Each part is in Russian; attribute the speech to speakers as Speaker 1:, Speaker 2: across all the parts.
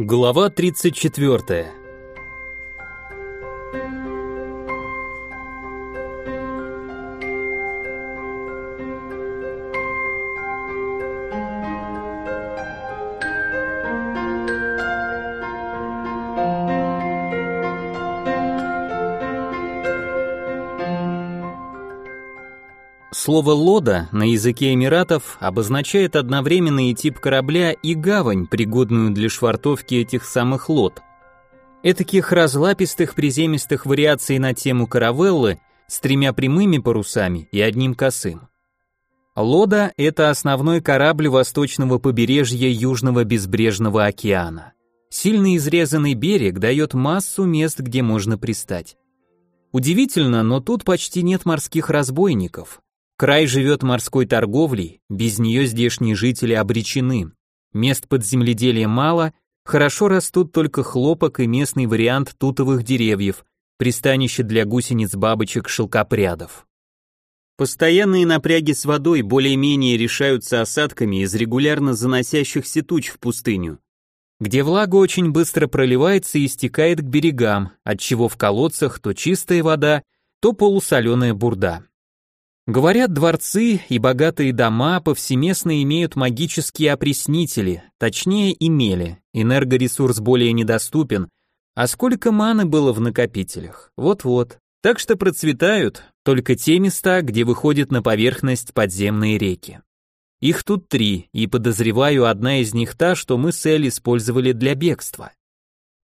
Speaker 1: Глава 34. Слово «лода» на языке Эмиратов обозначает одновременно и тип корабля, и гавань, пригодную для швартовки этих самых лод. Этаких разлапистых приземистых вариаций на тему каравеллы с тремя прямыми парусами и одним косым. Лода – это основной корабль восточного побережья Южного безбрежного океана. Сильно изрезанный берег дает массу мест, где можно пристать. Удивительно, но тут почти нет морских разбойников. Край живет морской торговлей, без нее здешние жители обречены. Мест под земледелием мало, хорошо растут только хлопок и местный вариант тутовых деревьев, пристанище для гусениц-бабочек-шелкопрядов. Постоянные напряги с водой более-менее решаются осадками из регулярно заносящихся туч в пустыню, где влага очень быстро проливается и стекает к берегам, отчего в колодцах то чистая вода, то полусоленая бурда. Говорят, дворцы и богатые дома повсеместно имеют магические опреснители, точнее имели, энергоресурс более недоступен, а сколько маны было в накопителях, вот-вот. Так что процветают только те места, где выходят на поверхность подземные реки. Их тут три, и подозреваю, одна из них та, что мы с Эль использовали для бегства.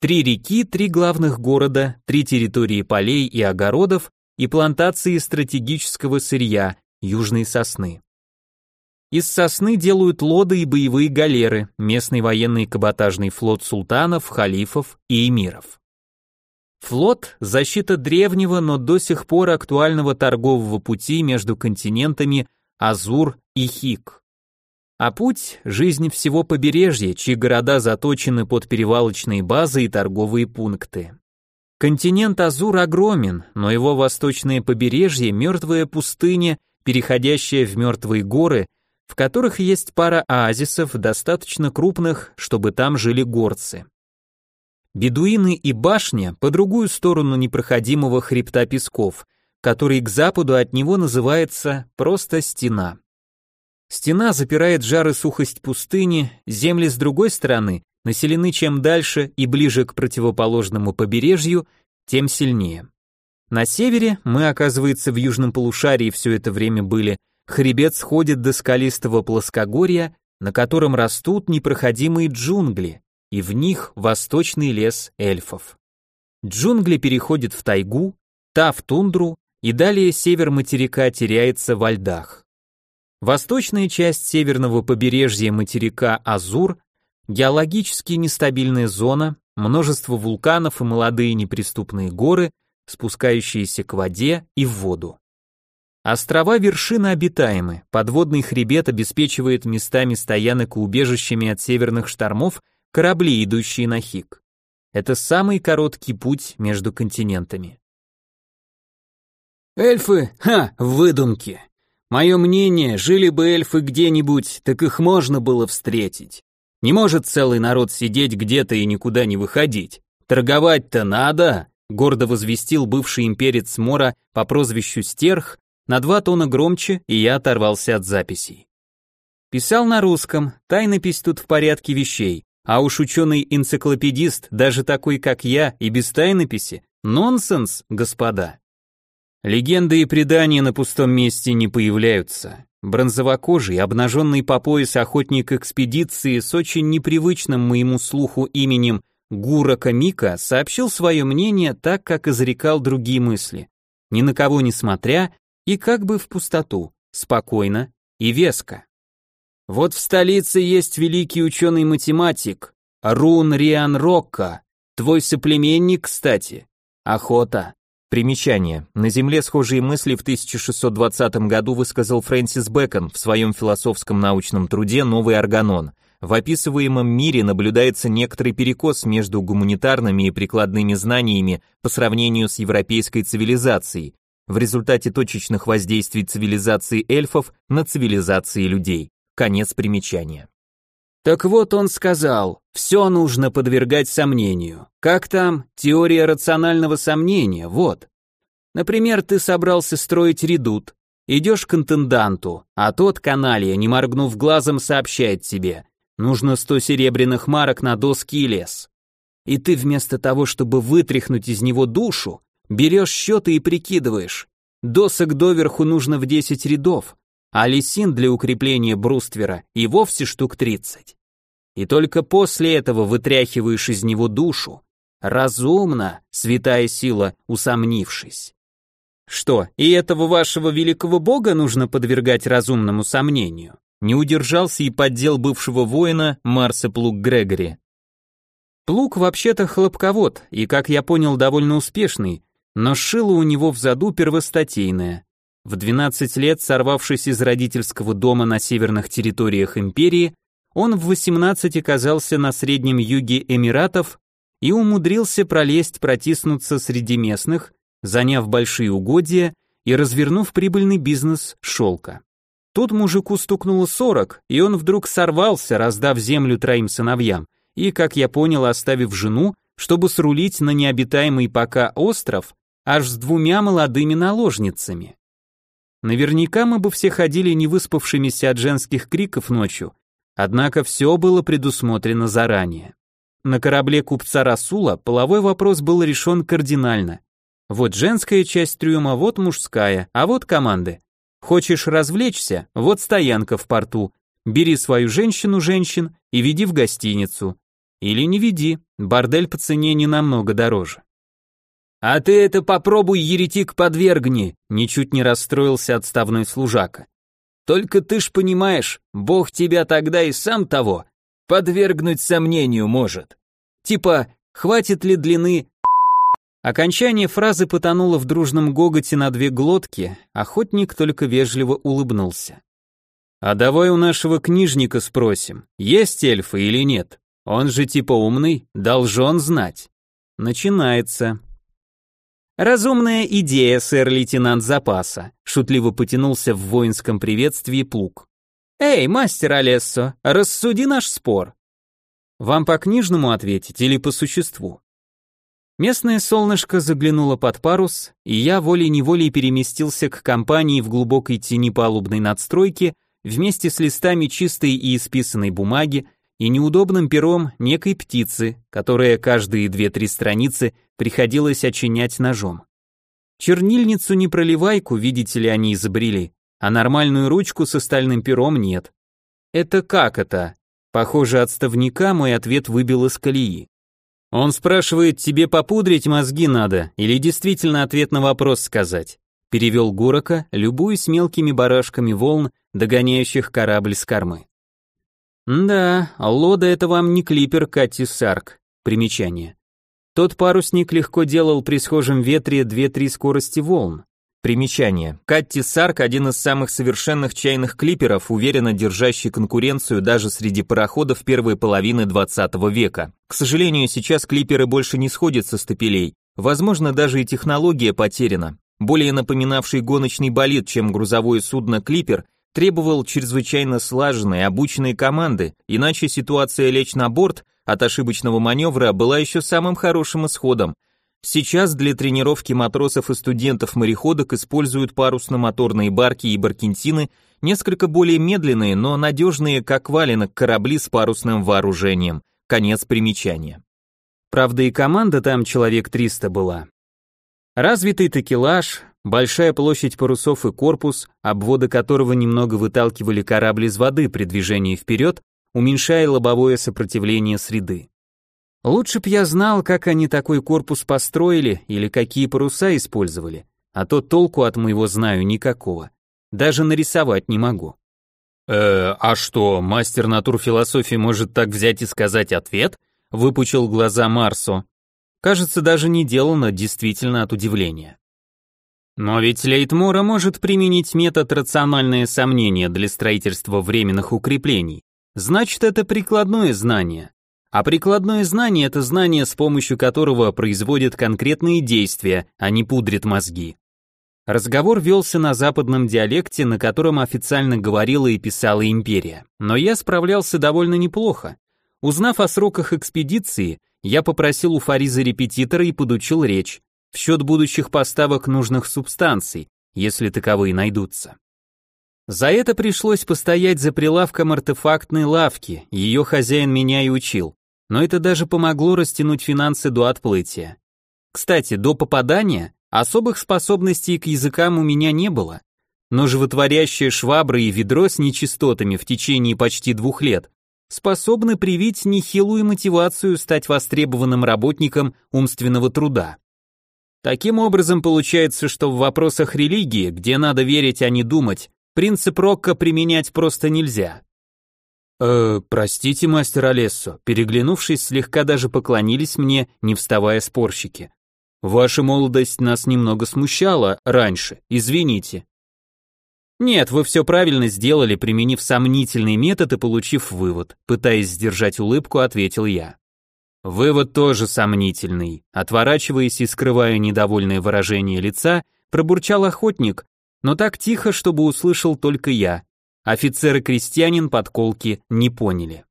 Speaker 1: Три реки, три главных города, три территории полей и огородов и плантации стратегического сырья, южной сосны. Из сосны делают лоды и боевые галеры, местный военный каботажный флот султанов, халифов и эмиров. Флот – защита древнего, но до сих пор актуального торгового пути между континентами Азур и Хик. А путь – жизнь всего побережья, чьи города заточены под перевалочные базы и торговые пункты. Континент Азур огромен, но его восточное побережье – мертвая пустыня, переходящая в мертвые горы, в которых есть пара оазисов, достаточно крупных, чтобы там жили горцы. Бедуины и башня по другую сторону непроходимого хребта песков, который к западу от него называется просто стена. Стена запирает жар и сухость пустыни, земли с другой стороны населены чем дальше и ближе к противоположному побережью, тем сильнее. На севере, мы, оказывается, в южном полушарии все это время были, хребет сходит до скалистого плоскогорья, на котором растут непроходимые джунгли, и в них восточный лес эльфов. Джунгли переходят в тайгу, та в тундру, и далее север материка теряется во льдах. Восточная часть северного побережья материка Азур Геологически нестабильная зона, множество вулканов и молодые неприступные горы, спускающиеся к воде и в воду. Острова вершины обитаемы, подводный хребет обеспечивает местами стоянок и убежищами от северных штормов корабли, идущие на Хик. Это самый короткий путь между континентами.
Speaker 2: Эльфы, ха, выдумки. Мое мнение, жили бы эльфы где-нибудь, так их можно было встретить. Не может целый народ сидеть где-то и никуда не выходить. Торговать-то надо, гордо возвестил бывший имперец Мора по прозвищу Стерх, на два тона громче, и я оторвался от записей. Писал на русском, тайнопись тут в порядке вещей, а уж ученый-энциклопедист, даже такой, как я, и без тайнописи, нонсенс, господа. Легенды и предания на пустом месте не появляются. Бронзовокожий, обнаженный по пояс охотник экспедиции с очень непривычным моему слуху именем Гура Камика сообщил свое мнение так, как изрекал другие мысли, ни на кого не смотря и как бы в пустоту, спокойно и веско. Вот в столице есть великий ученый-математик, Рун Риан Рокка, твой соплеменник, кстати. Охота. Примечание. На Земле схожие мысли в 1620 году высказал Фрэнсис Бэкон в своем философском научном труде «Новый органон». В описываемом мире наблюдается некоторый перекос между гуманитарными и прикладными знаниями по сравнению с европейской цивилизацией, в результате точечных воздействий цивилизации эльфов на цивилизации людей. Конец примечания. Так вот он сказал, все нужно подвергать сомнению. Как там? Теория рационального сомнения, вот. Например, ты собрался строить редут, идешь к интенданту, а тот каналья, не моргнув глазом, сообщает тебе, нужно сто серебряных марок на доски и лес. И ты вместо того, чтобы вытряхнуть из него душу, берешь счеты и прикидываешь, досок доверху нужно в 10 рядов, а лисин для укрепления бруствера и вовсе штук 30. И только после этого вытряхиваешь из него душу, разумно, святая сила, усомнившись. Что, и этого вашего великого бога нужно подвергать разумному сомнению? Не удержался и поддел бывшего воина Марса Плуг Грегори. Плуг вообще-то хлопковод, и, как я понял, довольно успешный, но шило у него в заду первостатейное. В 12 лет, сорвавшись из родительского дома на северных территориях империи, он в 18 оказался на среднем юге Эмиратов и умудрился пролезть, протиснуться среди местных, заняв большие угодья и развернув прибыльный бизнес шелка. Тут мужику стукнуло 40, и он вдруг сорвался, раздав землю троим сыновьям, и, как я понял, оставив жену, чтобы срулить на необитаемый пока остров аж с двумя молодыми наложницами. Наверняка мы бы все ходили невыспавшимися от женских криков ночью, однако все было предусмотрено заранее. На корабле купца Расула половой вопрос был решен кардинально. Вот женская часть трюма, вот мужская, а вот команды. Хочешь развлечься? Вот стоянка в порту. Бери свою женщину-женщин и веди в гостиницу. Или не веди, бордель по цене не намного дороже. «А ты это попробуй, еретик, подвергни!» Ничуть не расстроился отставной служака. «Только ты ж понимаешь, Бог тебя тогда и сам того подвергнуть сомнению может. Типа, хватит ли длины Окончание фразы потонуло в дружном гоготе на две глотки, охотник только вежливо улыбнулся. «А давай у нашего книжника спросим, есть эльфы или нет? Он же типа умный, должен знать». Начинается. «Разумная идея, сэр-лейтенант запаса», шутливо потянулся в воинском приветствии плуг. «Эй, мастер Алессо, рассуди наш спор». «Вам по книжному ответить или по существу?» Местное солнышко заглянуло под парус, и я волей-неволей переместился к компании в глубокой тени палубной надстройки вместе с листами чистой и исписанной бумаги, и неудобным пером некой птицы, которая каждые две-три страницы приходилось очинять ножом. Чернильницу не проливайку, видите ли, они изобрели, а нормальную ручку с стальным пером нет. Это как это? Похоже, отставника мой ответ выбил из колеи. Он спрашивает, тебе попудрить мозги надо или действительно ответ на вопрос сказать? Перевел Гурока, любуясь мелкими барашками волн, догоняющих корабль с кормы. Да, лода это вам не клипер Кати Сарк. Примечание. Тот парусник легко делал при схожем ветре 2-3 скорости волн. Примечание. Катти Сарк – один из самых совершенных чайных клиперов, уверенно держащий конкуренцию даже среди пароходов первой половины 20 века. К сожалению, сейчас клиперы больше не сходят со стапелей. Возможно, даже и технология потеряна. Более напоминавший гоночный болид, чем грузовое судно клипер, требовал чрезвычайно слаженной, обученной команды, иначе ситуация лечь на борт от ошибочного маневра была еще самым хорошим исходом. Сейчас для тренировки матросов и студентов-мореходок используют парусно-моторные барки и баркентины, несколько более медленные, но надежные, как валенок корабли с парусным вооружением. Конец примечания. Правда и команда там человек 300 была. Развитый такелаж, Большая площадь парусов и корпус, обводы которого немного выталкивали корабль из воды при движении вперед, уменьшая лобовое сопротивление среды. Лучше б я знал, как они такой корпус построили или какие паруса использовали, а то толку от моего знаю никакого. Даже нарисовать не могу. «Э, а что, мастер натурфилософии может так взять и сказать ответ?» выпучил глаза Марсо. Кажется, даже не делано действительно от удивления. Но ведь Лейтмора может применить метод рациональное сомнение для строительства временных укреплений. Значит, это прикладное знание. А прикладное знание – это знание, с помощью которого производят конкретные действия, а не пудрит мозги.
Speaker 1: Разговор велся на западном диалекте, на котором официально говорила и писала империя, но я справлялся довольно неплохо. Узнав о сроках экспедиции, я попросил у Фариза репетитора и подучил речь в счет будущих поставок нужных субстанций, если таковые найдутся. За это пришлось постоять за прилавком артефактной лавки, ее хозяин меня и учил, но это даже помогло растянуть финансы до отплытия. Кстати, до попадания особых способностей к языкам у меня не было, но животворящая швабра и ведро с нечистотами в течение почти двух лет способны привить нехилую мотивацию стать востребованным работником умственного труда. Таким образом, получается, что в вопросах религии, где надо верить, а не думать, принцип Рокко применять просто нельзя. «Э, простите, мастер Олессо», переглянувшись, слегка даже поклонились мне, не вставая спорщики. «Ваша молодость нас немного смущала раньше, извините». Нет, вы все правильно сделали, применив сомнительный метод и получив вывод. Пытаясь сдержать улыбку, ответил я. Вывод тоже сомнительный. Отворачиваясь и скрывая недовольное выражение лица, пробурчал охотник, но так тихо, чтобы услышал только я. Офицер и крестьянин подколки не поняли.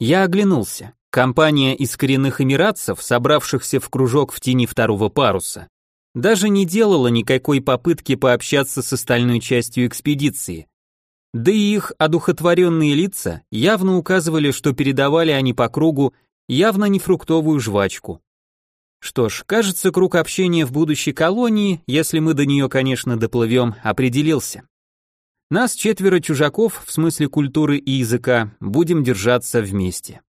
Speaker 1: Я оглянулся. Компания из коренных эмиратцев, собравшихся в кружок в тени второго паруса, даже не делала никакой попытки пообщаться с остальной частью экспедиции. Да и их одухотворенные лица явно указывали, что передавали они по кругу явно не фруктовую жвачку. Что ж, кажется, круг общения в будущей колонии, если мы до нее, конечно, доплывем, определился. Нас четверо чужаков, в смысле культуры и языка, будем держаться вместе.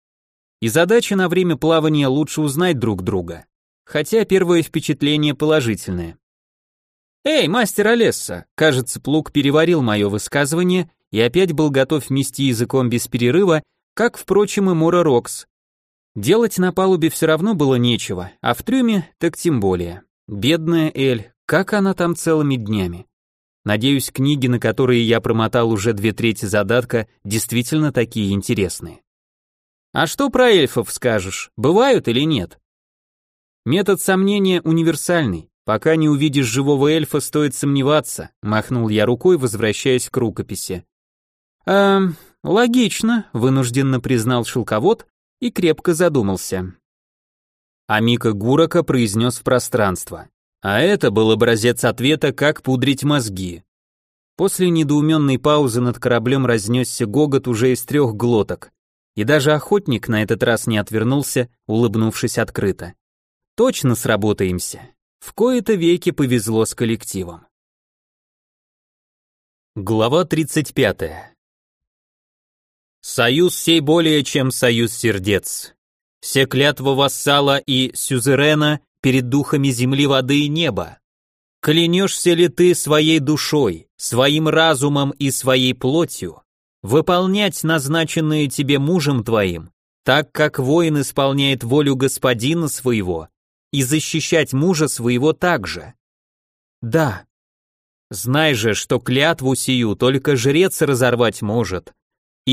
Speaker 1: И задача на время плавания лучше узнать друг друга хотя первое впечатление положительное. «Эй, мастер Олесса!» Кажется, Плуг переварил мое высказывание и опять был готов мести языком без перерыва, как, впрочем, и Мора Рокс. Делать на палубе все равно было нечего, а в трюме так тем более. Бедная Эль, как она там целыми днями. Надеюсь, книги, на которые я промотал уже две трети задатка, действительно такие интересные. А что про эльфов скажешь, бывают или нет? Метод сомнения универсальный. Пока не увидишь живого эльфа, стоит сомневаться, махнул я рукой, возвращаясь к рукописи. Эм, логично, вынужденно признал шелковод и крепко задумался. Амика Гурака произнес в пространство. А это был образец ответа, как пудрить мозги. После недоуменной паузы над кораблем разнесся гогот уже из трех глоток, и даже охотник на этот раз не отвернулся, улыбнувшись открыто. Точно сработаемся. В кои-то веки повезло с коллективом. Глава 35. Союз сей более чем союз сердец. Все клятва вассала и сюзерена перед духами земли, воды и неба. Клянешься ли ты своей душой, своим разумом и своей плотью, выполнять назначенное тебе мужем твоим, так как воин исполняет волю господина своего, и защищать мужа своего также. Да. Знай же, что клятву сию только жрец разорвать может,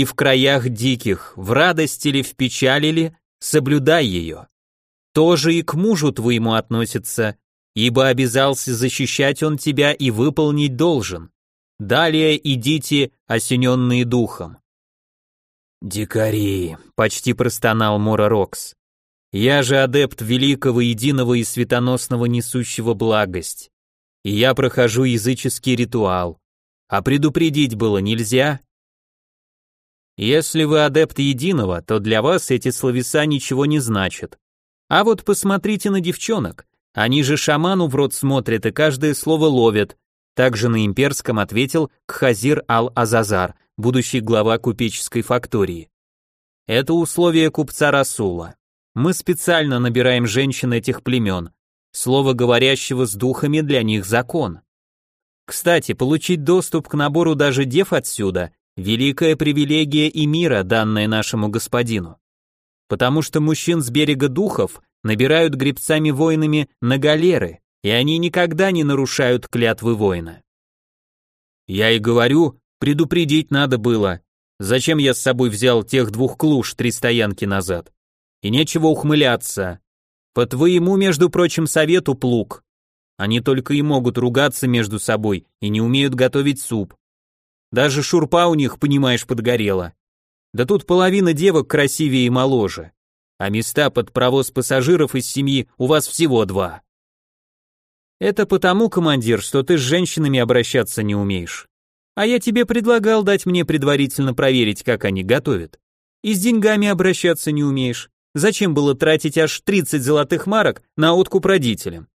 Speaker 1: и в краях диких, в радости ли, в печали ли, соблюдай ее. Тоже и к мужу твоему относится, ибо обязался защищать он тебя и выполнить должен. Далее идите, осененные духом. «Дикари», — почти простонал Мора Рокс. Я же адепт великого, единого и светоносного несущего благость. И я прохожу языческий ритуал. А предупредить было нельзя? Если вы адепт единого, то для вас эти словеса ничего не значат. А вот посмотрите на девчонок. Они же шаману в рот смотрят и каждое слово ловят. Также на имперском ответил Кхазир Ал-Азазар, будущий глава купеческой фактории. Это условие купца Расула. Мы специально набираем женщин этих племен. Слово говорящего с духами для них закон. Кстати, получить доступ к набору даже дев отсюда – великая привилегия и мира, данная нашему господину. Потому что мужчин с берега духов набирают гребцами-воинами на галеры, и они никогда не нарушают клятвы воина. Я и говорю, предупредить надо было. Зачем я с собой взял тех двух клуш три стоянки назад? И нечего ухмыляться. По твоему, между прочим, совету, плуг. Они только и могут ругаться между собой и не умеют готовить суп. Даже шурпа у них, понимаешь, подгорела. Да тут половина девок красивее и моложе. А места под провоз пассажиров из семьи у вас всего два. Это потому, командир, что ты с женщинами обращаться не умеешь. А я тебе предлагал дать мне предварительно проверить, как они готовят. И с деньгами обращаться не умеешь. Зачем было тратить аж 30 золотых марок на откуп родителям?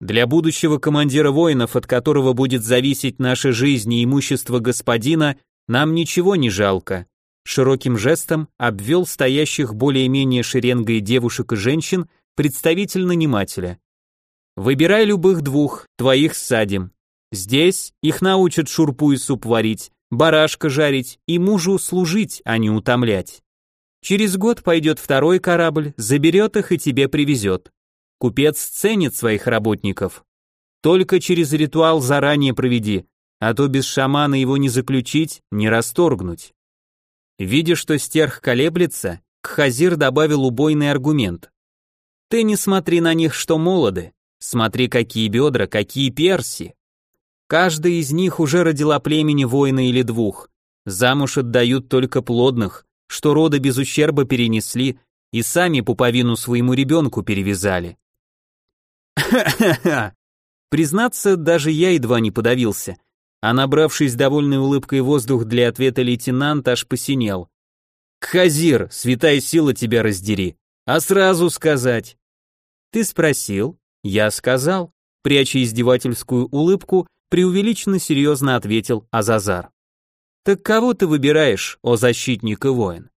Speaker 1: Для будущего командира воинов, от которого будет зависеть наша жизнь и имущество господина, нам ничего не жалко. Широким жестом обвел стоящих более-менее шеренгой девушек и женщин представитель нанимателя. Выбирай любых двух, твоих садим. Здесь их научат шурпу и суп варить, барашка жарить и мужу служить, а не утомлять. Через год пойдет второй корабль, заберет их и тебе привезет. Купец ценит своих работников. Только через ритуал заранее проведи, а то без шамана его не заключить, не расторгнуть. Видя, что стерх колеблется, Кхазир добавил убойный аргумент. Ты не смотри на них, что молоды, Смотри, какие бедра, какие перси. Каждая из них уже родила племени воина или двух. Замуж отдают только плодных, что рода без ущерба перенесли и сами пуповину своему ребенку перевязали. Признаться, даже я едва не подавился, а набравшись довольной улыбкой воздух для ответа лейтенант аж посинел. «Кхазир, святая сила тебя раздери, а сразу сказать». «Ты спросил?» Я сказал, пряча издевательскую улыбку, преувеличенно серьезно ответил Азазар. Так кого ты выбираешь, о защитник и воин?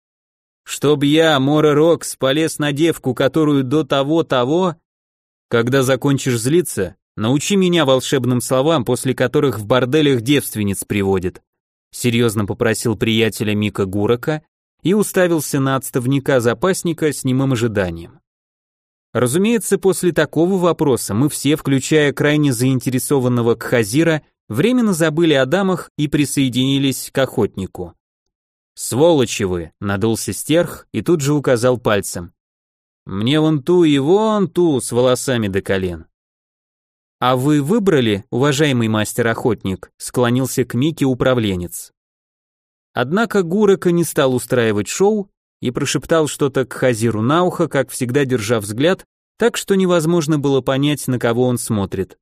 Speaker 1: Чтоб я, Мора Рокс, полез на девку, которую до того-того... Когда закончишь злиться, научи меня волшебным словам, после которых в борделях девственниц приводят. Серьезно попросил приятеля Мика Гурака и уставился на отставника-запасника с немым ожиданием. Разумеется, после такого вопроса мы все, включая крайне заинтересованного Кхазира, временно забыли о дамах и присоединились к охотнику. «Сволочи вы!» — надулся стерх и тут же указал пальцем. «Мне вон ту и вон ту с волосами до колен». «А вы выбрали, уважаемый мастер-охотник?» — склонился к Мике управленец. Однако Гурака не стал устраивать шоу и прошептал что-то к Хазиру на ухо, как всегда держа взгляд, так что невозможно было понять, на кого он смотрит.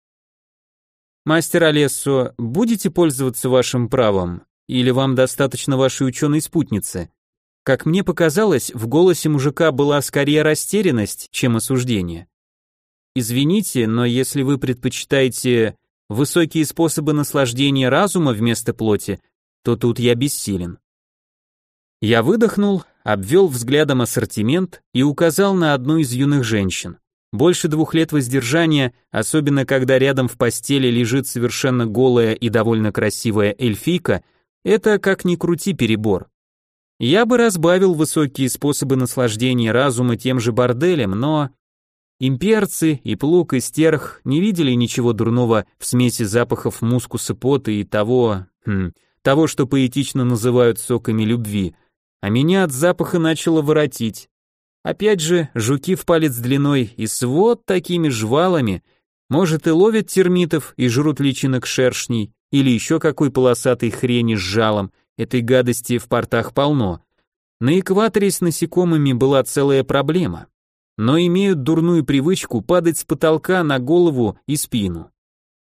Speaker 1: «Мастер Олессо, будете пользоваться вашим правом, или вам достаточно вашей ученой спутницы?» Как мне показалось, в голосе мужика была скорее растерянность, чем осуждение. «Извините, но если вы предпочитаете высокие способы наслаждения разума вместо плоти, то тут я бессилен». Я выдохнул, обвел взглядом ассортимент и указал на одну из юных женщин. Больше двух лет воздержания, особенно когда рядом в постели лежит совершенно голая и довольно красивая эльфийка, это как ни крути перебор. Я бы разбавил высокие способы наслаждения разума тем же борделем, но имперцы и плуг и стерх не видели ничего дурного в смеси запахов мускуса пота и того, хм, того, что поэтично называют соками любви – а меня от запаха начало воротить. Опять же, жуки в палец длиной и с вот такими жвалами, может и ловят термитов и жрут личинок шершней, или еще какой полосатой хрени с жалом, этой гадости в портах полно. На экваторе с насекомыми была целая проблема, но имеют дурную привычку падать с потолка на голову и спину.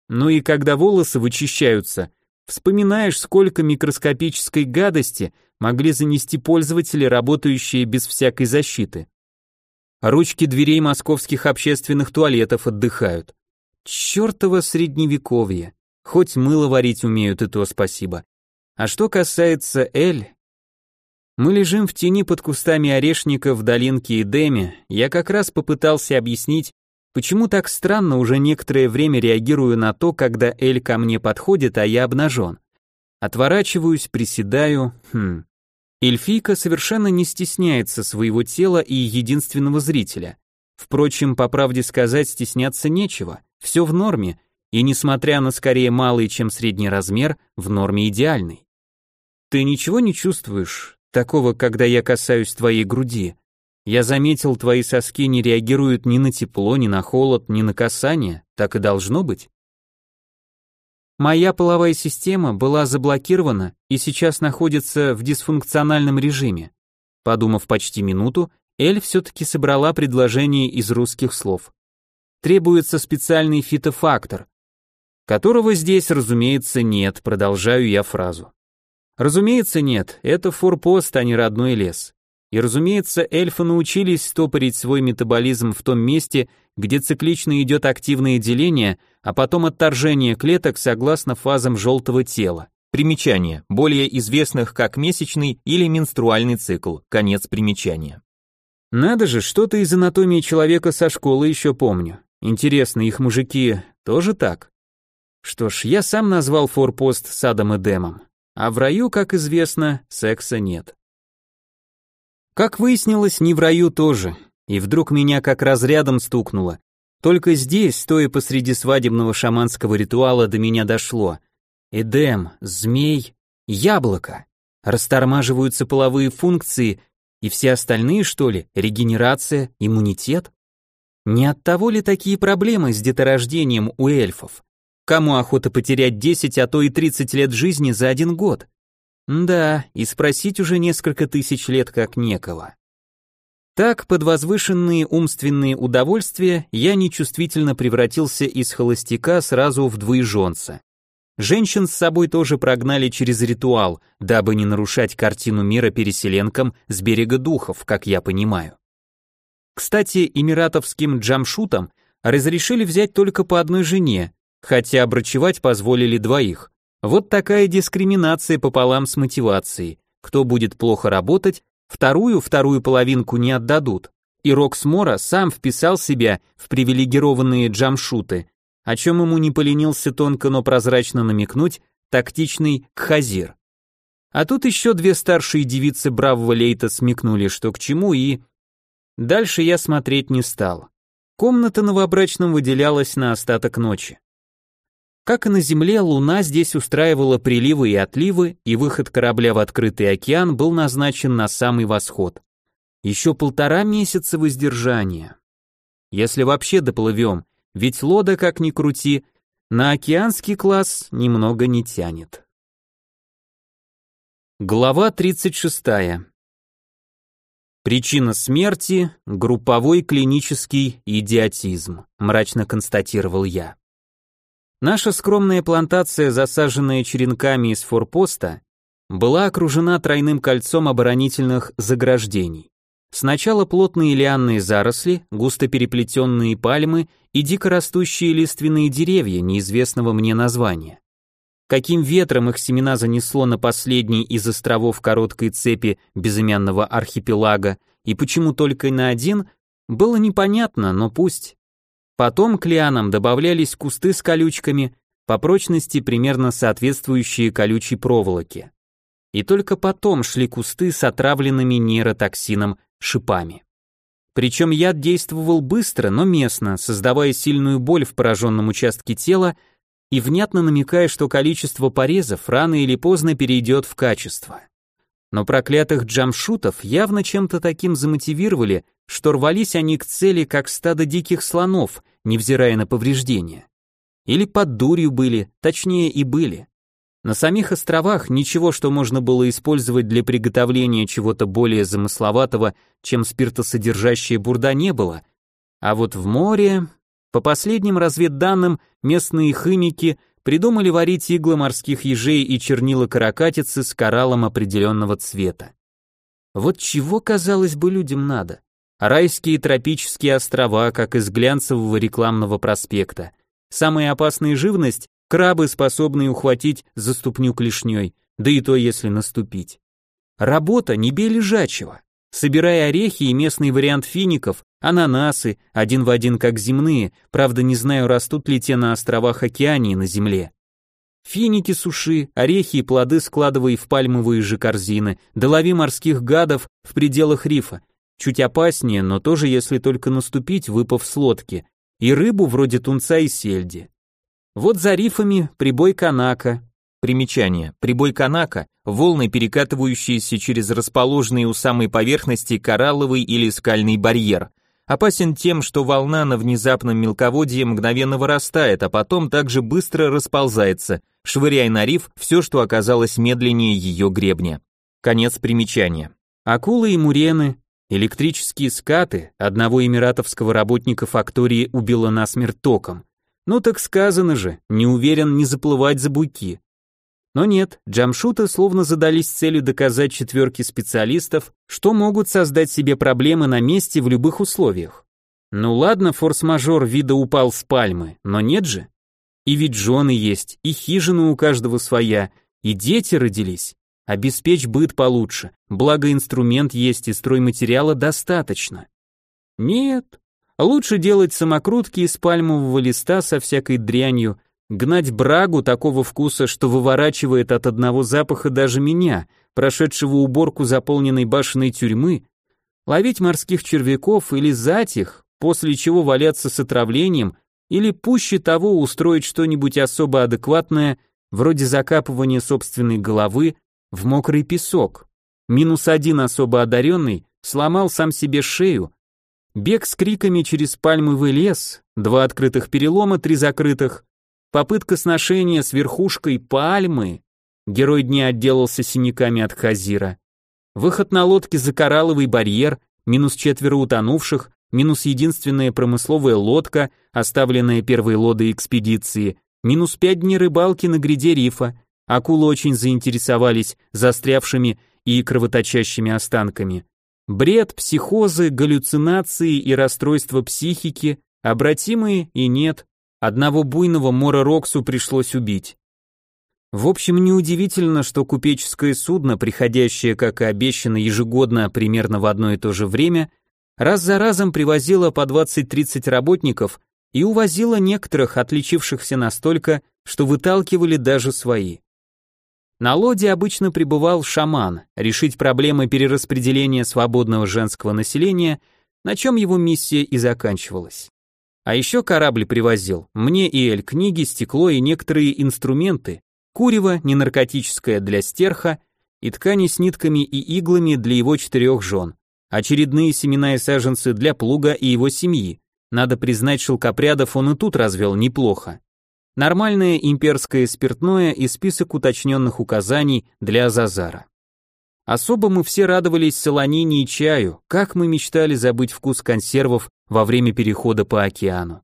Speaker 1: Ну и когда волосы вычищаются, вспоминаешь, сколько микроскопической гадости – могли занести пользователи, работающие без всякой защиты. Ручки дверей московских общественных туалетов отдыхают. Чёртово средневековье. Хоть мыло варить умеют, и то спасибо. А что касается Эль... Мы лежим в тени под кустами орешника в долинке Эдеме. Я как раз попытался объяснить, почему так странно уже некоторое время реагирую на то, когда Эль ко мне подходит, а я обнажен. Отворачиваюсь, приседаю, хм. Эльфийка совершенно не стесняется своего тела и единственного зрителя. Впрочем, по правде сказать, стесняться нечего, все в норме, и несмотря на скорее малый, чем средний размер, в норме идеальный. Ты ничего не чувствуешь, такого, когда я касаюсь твоей груди? Я заметил, твои соски не реагируют ни на тепло, ни на холод, ни на касание. Так и должно быть. Моя половая система была заблокирована и сейчас находится в дисфункциональном режиме. Подумав почти минуту, Эль все-таки собрала предложение из русских слов. Требуется специальный фитофактор, которого здесь, разумеется, нет, продолжаю я фразу. Разумеется, нет, это форпост, а не родной лес. И, разумеется, эльфы научились стопорить свой метаболизм в том месте, где циклично идет активное деление, а потом отторжение клеток согласно фазам желтого тела. Примечание, более известных как месячный или менструальный цикл, конец примечания. Надо же, что-то из анатомии человека со школы еще помню. Интересно, их мужики тоже так? Что ж, я сам назвал форпост садом Эдемом, а в раю, как известно, секса нет. Как выяснилось, не в раю тоже, и вдруг меня как разрядом стукнуло. Только здесь, стоя посреди свадебного шаманского ритуала, до меня дошло. Эдем, змей, яблоко. Растормаживаются половые функции, и все остальные, что ли, регенерация, иммунитет? Не от того ли такие проблемы с деторождением у эльфов? Кому охота потерять 10, а то и 30 лет жизни за один год? Да, и спросить уже несколько тысяч лет как некого. Так, под возвышенные умственные удовольствия я нечувствительно превратился из холостяка сразу в двоеженца. Женщин с собой тоже прогнали через ритуал, дабы не нарушать картину мира переселенкам с берега духов, как я понимаю. Кстати, эмиратовским джамшутам разрешили взять только по одной жене, хотя обрачевать позволили двоих, вот такая дискриминация пополам с мотивацией. Кто будет плохо работать, вторую, вторую половинку не отдадут. И Роксмора сам вписал себя в привилегированные джамшуты, о чем ему не поленился тонко, но прозрачно намекнуть тактичный Кхазир. А тут еще две старшие девицы бравого Лейта смекнули, что к чему, и... Дальше я смотреть не стал. Комната новобрачным выделялась на остаток ночи. Как и на Земле, Луна здесь устраивала приливы и отливы, и выход корабля в открытый океан был назначен на самый восход. Еще полтора месяца воздержания. Если вообще доплывем, ведь лода, как ни крути, на океанский класс немного не тянет. Глава 36. Причина смерти – групповой клинический идиотизм, мрачно констатировал я. Наша скромная плантация, засаженная черенками из форпоста, была окружена тройным кольцом оборонительных заграждений. Сначала плотные лианные заросли, густо переплетенные пальмы и дикорастущие лиственные деревья неизвестного мне названия. Каким ветром их семена занесло на последний из островов короткой цепи безымянного архипелага и почему только на один, было непонятно, но пусть. Потом к лианам добавлялись кусты с колючками, по прочности примерно соответствующие колючей проволоке. И только потом шли кусты с отравленными нейротоксином шипами. Причем яд действовал быстро, но местно, создавая сильную боль в пораженном участке тела и внятно намекая, что количество порезов рано или поздно перейдет в качество. Но проклятых джамшутов явно чем-то таким замотивировали, что рвались они к цели, как стадо диких слонов, невзирая на повреждения. Или под дурью были, точнее и были. На самих островах ничего, что можно было использовать для приготовления чего-то более замысловатого, чем спиртосодержащая бурда, не было. А вот в море, по последним разведданным, местные химики придумали варить иглы морских ежей и чернила каракатицы с кораллом определенного цвета. Вот чего, казалось бы, людям надо? Райские тропические острова, как из глянцевого рекламного проспекта. Самая опасная живность – крабы, способные ухватить за ступню клешней, да и то, если наступить. Работа не бей лежачего. Собирая орехи и местный вариант фиников, ананасы, один в один как земные, правда не знаю, растут ли те на островах Океании на земле. Финики суши, орехи и плоды складывай в пальмовые же корзины, да морских гадов в пределах рифа. Чуть опаснее, но тоже если только наступить, выпав с лодки. И рыбу вроде тунца и сельди. Вот за рифами прибой канака. Примечание. Прибой Канака – волны, перекатывающиеся через расположенный у самой поверхности коралловый или скальный барьер. Опасен тем, что волна на внезапном мелководье мгновенно вырастает, а потом также быстро расползается, швыряя на риф все, что оказалось медленнее ее гребня. Конец примечания. Акулы и мурены, электрические скаты, одного эмиратовского работника фактории убило насмерть током. Ну так сказано же, не уверен не заплывать за буйки. Но нет, джамшуты словно задались целью доказать четверке специалистов, что могут создать себе проблемы на месте в любых условиях. Ну ладно, форс-мажор вида упал с пальмы, но нет же. И ведь жены есть, и хижина у каждого своя, и дети родились. Обеспечь быт получше, благо инструмент есть и стройматериала достаточно. Нет, лучше делать самокрутки из пальмового листа со всякой дрянью, Гнать брагу такого вкуса, что выворачивает от одного запаха даже меня, прошедшего уборку заполненной башенной тюрьмы, ловить морских червяков или зать их, после чего валяться с отравлением, или пуще того устроить что-нибудь особо адекватное, вроде закапывания собственной головы в мокрый песок. Минус один особо одаренный сломал сам себе шею, бег с криками через пальмовый лес, два открытых перелома, три закрытых, Попытка сношения с верхушкой пальмы. Герой дня отделался синяками от Хазира. Выход на лодке за коралловый барьер, минус четверо утонувших, минус единственная промысловая лодка, оставленная первой лодой экспедиции, минус пять дней рыбалки на гряде рифа. Акулы очень заинтересовались застрявшими и кровоточащими останками. Бред, психозы, галлюцинации и расстройства психики, обратимые и нет, Одного буйного Мора Роксу пришлось убить. В общем, неудивительно, что купеческое судно, приходящее, как и обещано, ежегодно примерно в одно и то же время, раз за разом привозило по 20-30 работников и увозило некоторых, отличившихся настолько, что выталкивали даже свои. На лоде обычно пребывал шаман, решить проблемы перераспределения свободного женского населения, на чем его миссия и заканчивалась. А еще корабль привозил, мне и Эль книги, стекло и некоторые инструменты, курево, ненаркотическое для стерха и ткани с нитками и иглами для его четырех жен, очередные семена и саженцы для плуга и его семьи. Надо признать, шелкопрядов он и тут развел неплохо. Нормальное имперское спиртное и список уточненных указаний для Азазара. Особо мы все радовались солонине и чаю, как мы мечтали забыть вкус консервов во время перехода по океану.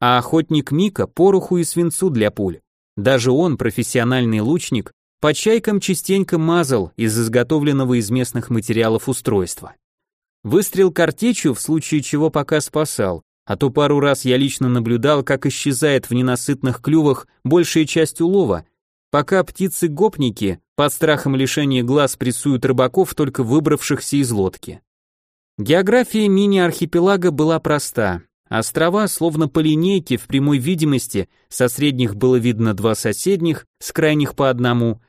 Speaker 1: А охотник Мика пороху и свинцу для пуль. Даже он, профессиональный лучник, по чайкам частенько мазал из изготовленного из местных материалов устройства. Выстрел картечью в случае чего пока спасал, а то пару раз я лично наблюдал, как исчезает в ненасытных клювах большая часть улова, пока птицы-гопники под страхом лишения глаз прессуют рыбаков, только выбравшихся из лодки. География мини-архипелага была проста. Острова, словно по линейке в прямой видимости, со средних было видно два соседних, с крайних по одному,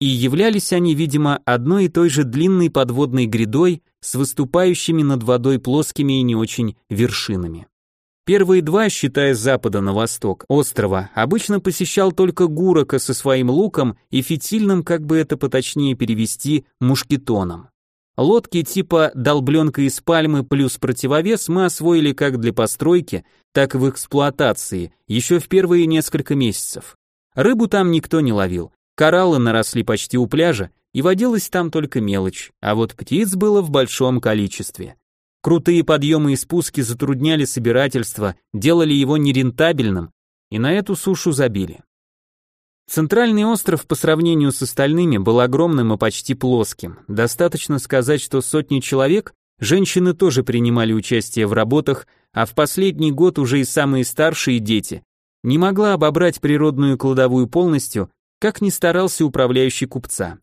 Speaker 1: и являлись они, видимо, одной и той же длинной подводной грядой с выступающими над водой плоскими и не очень вершинами. Первые два, считая с запада на восток, острова, обычно посещал только Гурака со своим луком и фитильным, как бы это поточнее перевести, мушкетоном. Лодки типа долбленка из пальмы плюс противовес мы освоили как для постройки, так и в эксплуатации, еще в первые несколько месяцев. Рыбу там никто не ловил, кораллы наросли почти у пляжа, и водилась там только мелочь, а вот птиц было в большом количестве. Крутые подъемы и спуски затрудняли собирательство, делали его нерентабельным, и на эту сушу забили. Центральный остров по сравнению с остальными был огромным и почти плоским. Достаточно сказать, что сотни человек, женщины тоже принимали участие в работах, а в последний год уже и самые старшие дети, не могла обобрать природную кладовую полностью, как ни старался управляющий купца.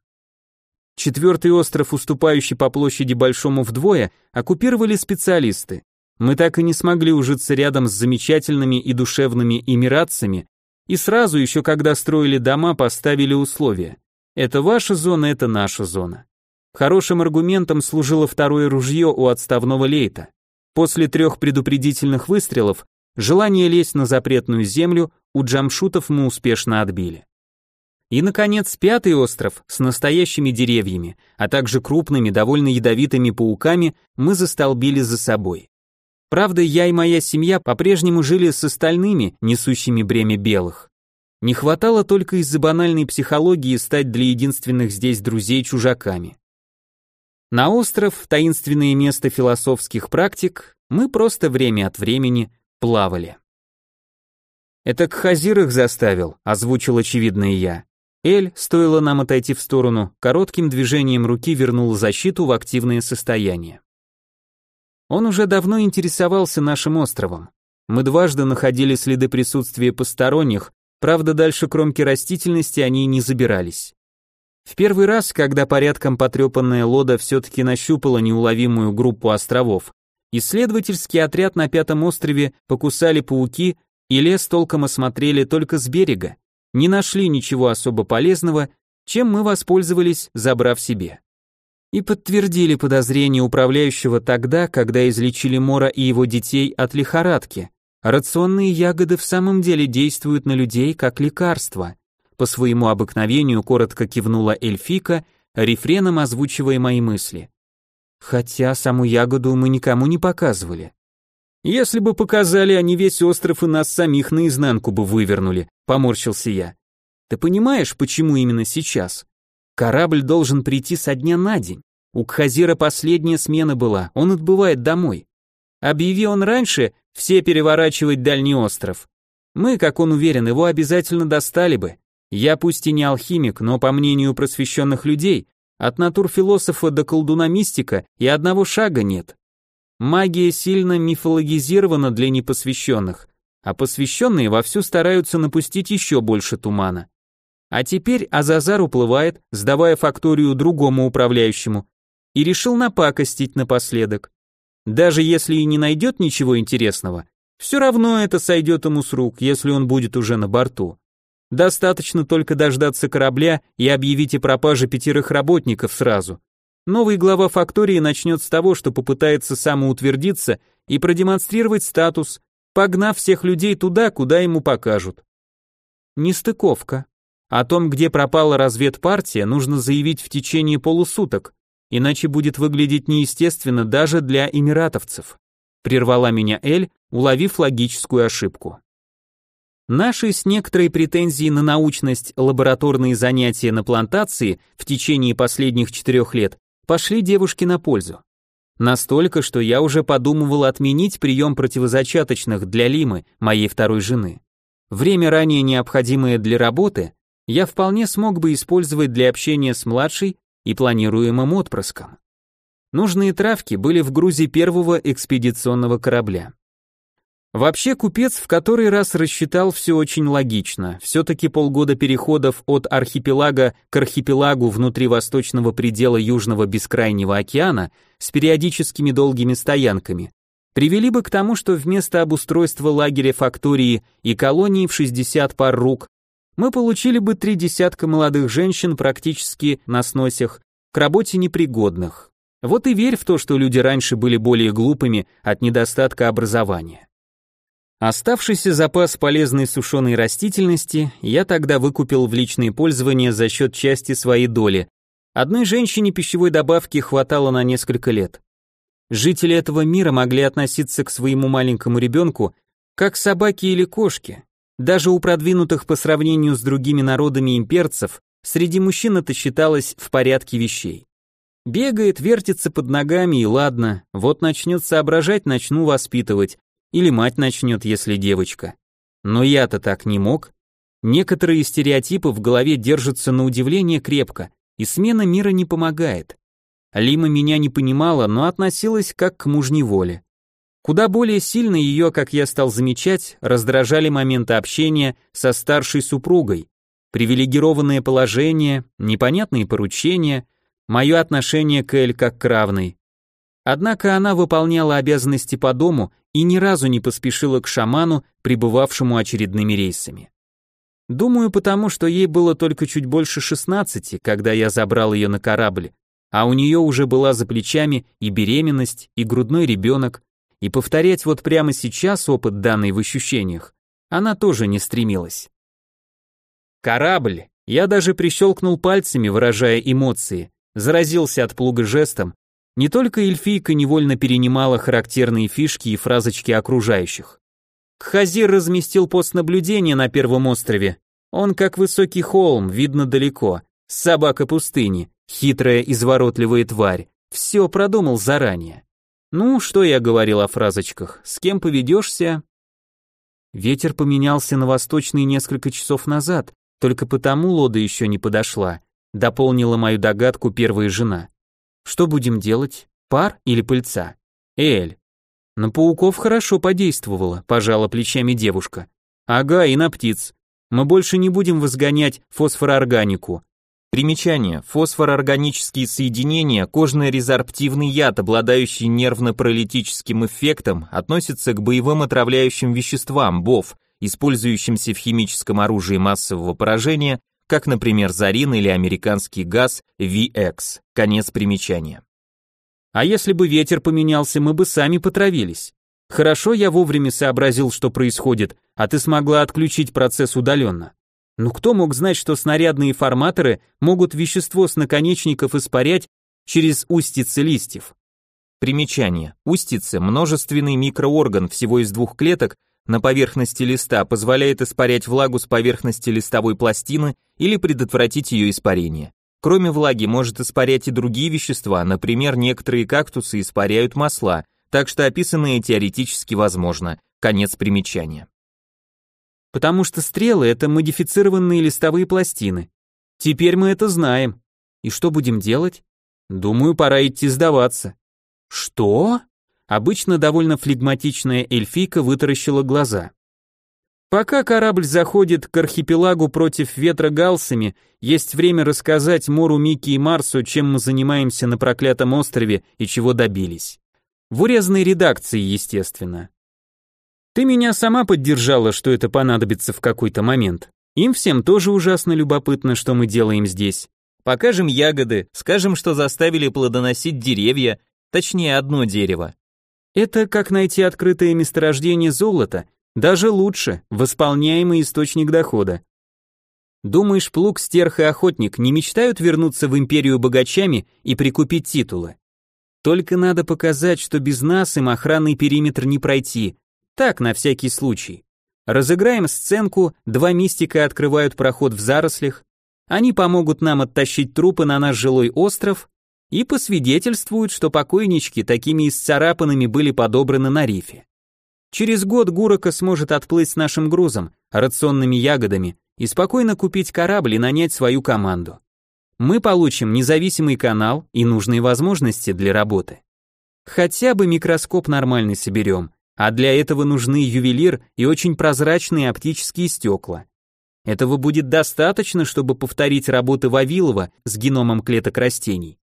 Speaker 1: Четвертый остров, уступающий по площади большому вдвое, оккупировали специалисты. Мы так и не смогли ужиться рядом с замечательными и душевными эмиратцами, и сразу еще когда строили дома, поставили условия. Это ваша зона, это наша зона. Хорошим аргументом служило второе ружье у отставного лейта. После трех предупредительных выстрелов желание лезть на запретную землю у джамшутов мы успешно отбили. И, наконец, пятый остров с настоящими деревьями, а также крупными, довольно ядовитыми пауками мы застолбили за собой. Правда, я и моя семья по-прежнему жили с остальными, несущими бремя белых. Не хватало только из-за банальной психологии стать для единственных здесь друзей чужаками. На остров, таинственное место философских практик, мы просто время от времени плавали. «Это Кхазир их заставил», — озвучил очевидное я. Эль, стоило нам отойти в сторону, коротким движением руки вернул защиту в активное состояние. Он уже давно интересовался нашим островом. Мы дважды находили следы присутствия посторонних, правда дальше кромки растительности они не забирались. В первый раз, когда порядком потрепанная лода все-таки нащупала неуловимую группу островов, исследовательский отряд на пятом острове покусали пауки и лес толком осмотрели только с берега, не нашли ничего особо полезного, чем мы воспользовались, забрав себе. И подтвердили подозрения управляющего тогда, когда излечили Мора и его детей от лихорадки. Рационные ягоды в самом деле действуют на людей как лекарство. По своему обыкновению коротко кивнула эльфика, рефреном озвучивая мои мысли. Хотя саму ягоду мы никому не показывали. Если бы показали, они весь остров и нас самих наизнанку бы вывернули, поморщился я. Ты понимаешь, почему именно сейчас? Корабль должен прийти со дня на день. У Кхазира последняя смена была, он отбывает домой. Объяви он раньше, все переворачивать дальний остров. Мы, как он уверен, его обязательно достали бы. Я пусть и не алхимик, но по мнению просвещенных людей, от натурфилософа до колдуна-мистика и одного шага нет. Магия сильно мифологизирована для непосвященных, а посвященные вовсю стараются напустить еще больше тумана. А теперь Азазар уплывает, сдавая факторию другому управляющему, и решил напакостить напоследок. Даже если и не найдет ничего интересного, все равно это сойдет ему с рук, если он будет уже на борту. Достаточно только дождаться корабля и объявить о пропаже пятерых работников сразу. Новый глава фактории начнет с того, что попытается самоутвердиться и продемонстрировать статус, погнав всех людей туда, куда ему покажут. Нестыковка. О том, где пропала разведпартия, нужно заявить в течение полусуток, иначе будет выглядеть неестественно даже для эмиратовцев. Прервала меня Эль, уловив логическую ошибку. Наши с некоторой претензией на научность лабораторные занятия на плантации в течение последних четырех лет пошли девушке на пользу. Настолько, что я уже подумывал отменить прием противозачаточных для Лимы, моей второй жены. Время ранее необходимое для работы я вполне смог бы использовать для общения с младшей и планируемым отпрыском. Нужные травки были в грузе первого экспедиционного корабля. Вообще купец в который раз рассчитал все очень логично. Все-таки полгода переходов от архипелага к архипелагу внутри восточного предела Южного бескрайнего океана с периодическими долгими стоянками привели бы к тому, что вместо обустройства лагеря фактории и колонии в 60 пар рук мы получили бы три десятка молодых женщин практически на сносях, к работе непригодных. Вот и верь в то, что люди раньше были более глупыми от недостатка образования. Оставшийся запас полезной сушеной растительности я тогда выкупил в личное пользование за счет части своей доли. Одной женщине пищевой добавки хватало на несколько лет. Жители этого мира могли относиться к своему маленькому ребенку как собаки или кошки. Даже у продвинутых по сравнению с другими народами имперцев среди мужчин это считалось в порядке вещей. Бегает, вертится под ногами и ладно, вот начнет соображать, начну воспитывать, или мать начнет, если девочка. Но я-то так не мог. Некоторые стереотипы в голове держатся на удивление крепко, и смена мира не помогает. Лима меня не понимала, но относилась как к мужней воле. Куда более сильно ее, как я стал замечать, раздражали моменты общения со старшей супругой, привилегированное положение, непонятные поручения, мое отношение к Эль как к равной. Однако она выполняла обязанности по дому и ни разу не поспешила к шаману, прибывавшему очередными рейсами. Думаю, потому что ей было только чуть больше 16, когда я забрал ее на корабль, а у нее уже была за плечами и беременность, и грудной ребенок, и повторять вот прямо сейчас опыт данный в ощущениях она тоже не стремилась. Корабль Я даже прищелкнул пальцами, выражая эмоции, заразился от плуга жестом. Не только эльфийка невольно перенимала характерные фишки и фразочки окружающих. Хазир разместил пост наблюдения на первом острове. Он как высокий холм, видно далеко. Собака пустыни, хитрая изворотливая тварь. Все продумал заранее. Ну, что я говорил о фразочках? С кем поведешься? Ветер поменялся на восточный несколько часов назад, только потому лода еще не подошла. Дополнила мою догадку первая жена. Что будем делать? Пар или пыльца? Эль. На пауков хорошо подействовало, пожала плечами девушка. Ага, и на птиц. Мы больше не будем возгонять фосфорорганику. Примечание. Фосфорорганические соединения, кожный резорптивный яд, обладающий нервно-паралитическим эффектом, относится к боевым отравляющим веществам, БОВ, использующимся в химическом оружии массового поражения, как, например, зарин или американский газ VX. Конец примечания. А если бы ветер поменялся, мы бы сами потравились. Хорошо, я вовремя сообразил, что происходит, а ты смогла отключить процесс удаленно. Ну кто мог знать, что снарядные форматоры могут вещество с наконечников испарять через устицы листьев? Примечание. Устицы – множественный микроорган всего из двух клеток на поверхности листа, позволяет испарять влагу с поверхности листовой пластины или предотвратить ее испарение. Кроме влаги может испарять и другие вещества, например, некоторые кактусы испаряют масла, так что описанное теоретически возможно. Конец примечания. Потому что стрелы это модифицированные листовые пластины. Теперь мы это знаем. И что будем делать? Думаю, пора идти сдаваться. Что? Обычно довольно флегматичная эльфийка вытаращила глаза. Пока корабль заходит к архипелагу против ветра галсами, есть время рассказать Мору, Микки и Марсу, чем мы занимаемся на проклятом острове и чего добились. В урезанной редакции, естественно. Ты меня сама поддержала, что это понадобится в какой-то момент. Им всем тоже ужасно любопытно, что мы делаем здесь. Покажем ягоды, скажем, что заставили плодоносить деревья, точнее одно дерево. Это как найти открытое месторождение золота, даже лучше, восполняемый источник дохода. Думаешь, плуг, стерх и охотник не мечтают вернуться в империю богачами и прикупить титулы? Только надо показать, что без нас им охранный периметр не пройти, так, на всякий случай. Разыграем сценку, два мистика открывают проход в зарослях, они помогут нам оттащить трупы на наш жилой остров и посвидетельствуют, что покойнички такими исцарапанными были подобраны на рифе. Через год Гурока сможет отплыть с нашим грузом, рационными ягодами, и спокойно купить корабль и нанять свою команду. Мы получим независимый канал и нужные возможности для работы. Хотя бы микроскоп нормальный соберем, а для этого нужны ювелир и очень прозрачные оптические стекла. Этого будет достаточно, чтобы повторить работы Вавилова с геномом клеток растений.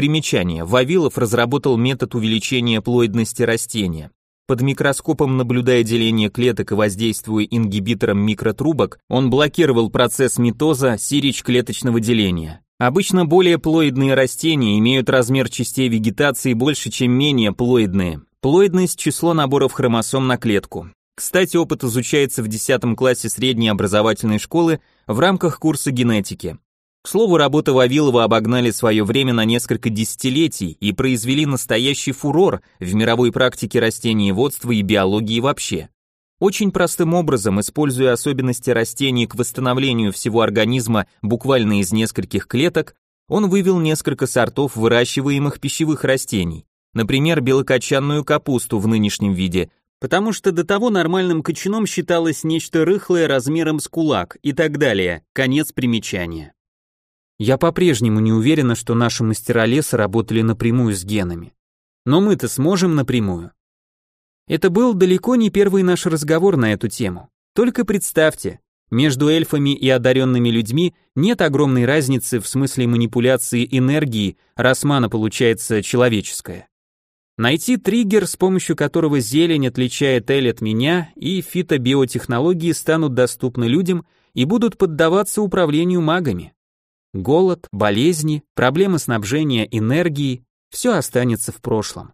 Speaker 1: Примечание. Вавилов разработал метод увеличения плоидности растения. Под микроскопом, наблюдая деление клеток и воздействуя ингибитором микротрубок, он блокировал процесс митоза, сирич клеточного деления. Обычно более плоидные растения имеют размер частей вегетации больше, чем менее плоидные. Плоидность – число наборов хромосом на клетку. Кстати, опыт изучается в 10 классе средней образовательной школы в рамках курса генетики. К слову, работы Вавилова обогнали свое время на несколько десятилетий и произвели настоящий фурор в мировой практике растениеводства и биологии вообще. Очень простым образом, используя особенности растений к восстановлению всего организма буквально из нескольких клеток, он вывел несколько сортов выращиваемых пищевых растений например, белокочанную капусту в нынешнем виде, потому что до того нормальным кочаном считалось нечто рыхлое размером с кулак и так далее. Конец примечания. Я по-прежнему не уверена, что наши мастера леса работали напрямую с генами. Но мы-то сможем напрямую. Это был далеко не первый наш разговор на эту тему. Только представьте, между эльфами и одаренными людьми нет огромной разницы в смысле манипуляции энергии, раз мана получается человеческая. Найти триггер, с помощью которого зелень отличает Эль от меня, и фитобиотехнологии станут доступны людям и будут поддаваться управлению магами. Голод, болезни, проблемы снабжения энергией – все останется в прошлом.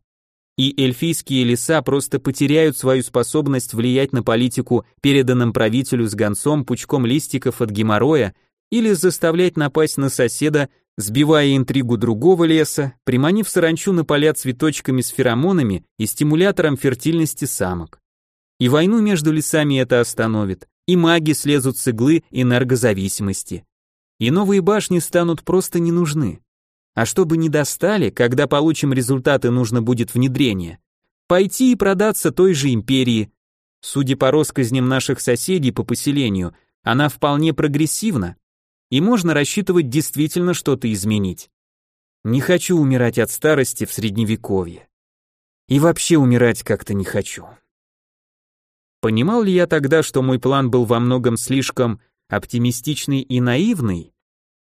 Speaker 1: И эльфийские леса просто потеряют свою способность влиять на политику переданным правителю с гонцом пучком листиков от геморроя, или заставлять напасть на соседа, сбивая интригу другого леса, приманив саранчу на поля цветочками с феромонами и стимулятором фертильности самок. И войну между лесами это остановит, и маги слезут с иглы энергозависимости. И новые башни станут просто не нужны. А чтобы не достали, когда получим результаты, нужно будет внедрение. Пойти и продаться той же империи. Судя по россказням наших соседей по поселению, она вполне прогрессивна, и можно рассчитывать действительно что-то изменить. Не хочу умирать от старости в средневековье. И вообще умирать как-то не хочу. Понимал ли я тогда, что мой план был во многом слишком оптимистичный и наивный?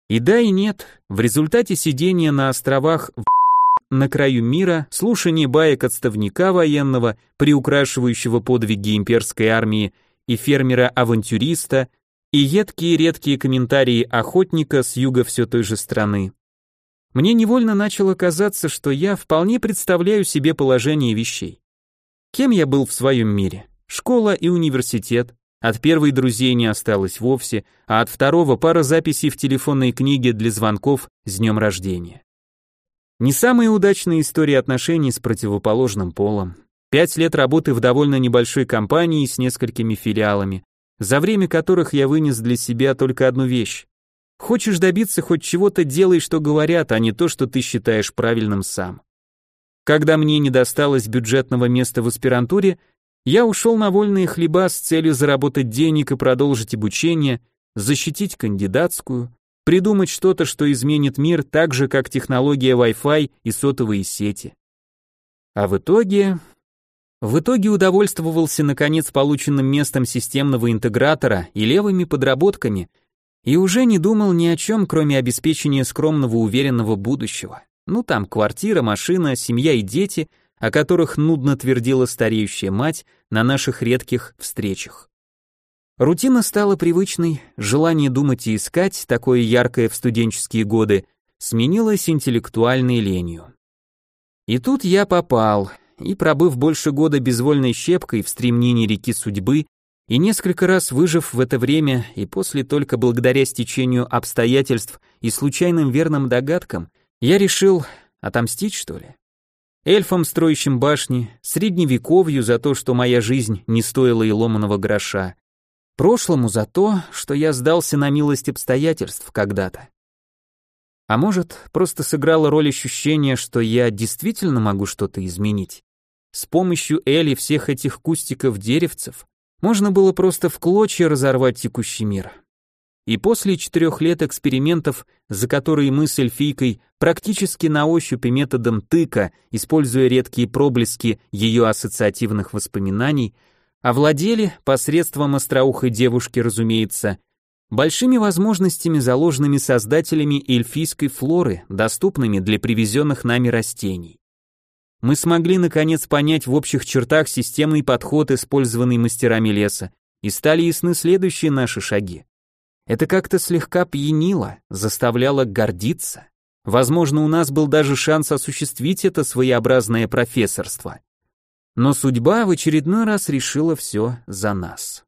Speaker 1: И да, и нет. В результате сидения на островах в на краю мира, слушание баек отставника военного, приукрашивающего подвиги имперской армии, и фермера-авантюриста, и едкие редкие комментарии охотника с юга все той же страны. Мне невольно начало казаться, что я вполне представляю себе положение вещей. Кем я был в своем мире? Школа и университет. От первой друзей не осталось вовсе, а от второго пара записей в телефонной книге для звонков с днем рождения. Не самая удачная история отношений с противоположным полом. Пять лет работы в довольно небольшой компании с несколькими филиалами, за время которых я вынес для себя только одну вещь. Хочешь добиться хоть чего-то, делай, что говорят, а не то, что ты считаешь правильным сам. Когда мне не досталось бюджетного места в аспирантуре, я ушел на вольные хлеба с целью заработать денег и продолжить обучение, защитить кандидатскую, придумать что-то, что изменит мир так же, как технология Wi-Fi и сотовые сети. А в итоге в итоге удовольствовался наконец полученным местом системного интегратора и левыми подработками и уже не думал ни о чем, кроме обеспечения скромного уверенного будущего. Ну там квартира, машина, семья и дети, о которых нудно твердила стареющая мать на наших редких встречах. Рутина стала привычной, желание думать и искать, такое яркое в студенческие годы, сменилось интеллектуальной ленью. И тут я попал, и пробыв больше года безвольной щепкой в стремнении реки судьбы, и несколько раз выжив в это время, и после только благодаря стечению обстоятельств и случайным верным догадкам, я решил отомстить, что ли? Эльфам, строящим башни, средневековью за то, что моя жизнь не стоила и ломаного гроша, прошлому за то, что я сдался на милость обстоятельств когда-то. А может, просто сыграло роль ощущение, что я действительно могу что-то изменить? С помощью Эли всех этих кустиков деревцев можно было просто в клочья разорвать текущий мир. И после четырех лет экспериментов, за которые мы с эльфийкой практически на ощупь и методом тыка, используя редкие проблески ее ассоциативных воспоминаний, овладели, посредством остроухой девушки, разумеется, большими возможностями, заложенными создателями эльфийской флоры, доступными для привезенных нами растений. Мы смогли наконец понять в общих чертах системный подход, использованный мастерами леса, и стали ясны следующие наши шаги. Это как-то слегка пьянило, заставляло гордиться. Возможно, у нас был даже шанс осуществить это своеобразное профессорство. Но судьба в очередной раз решила все за нас.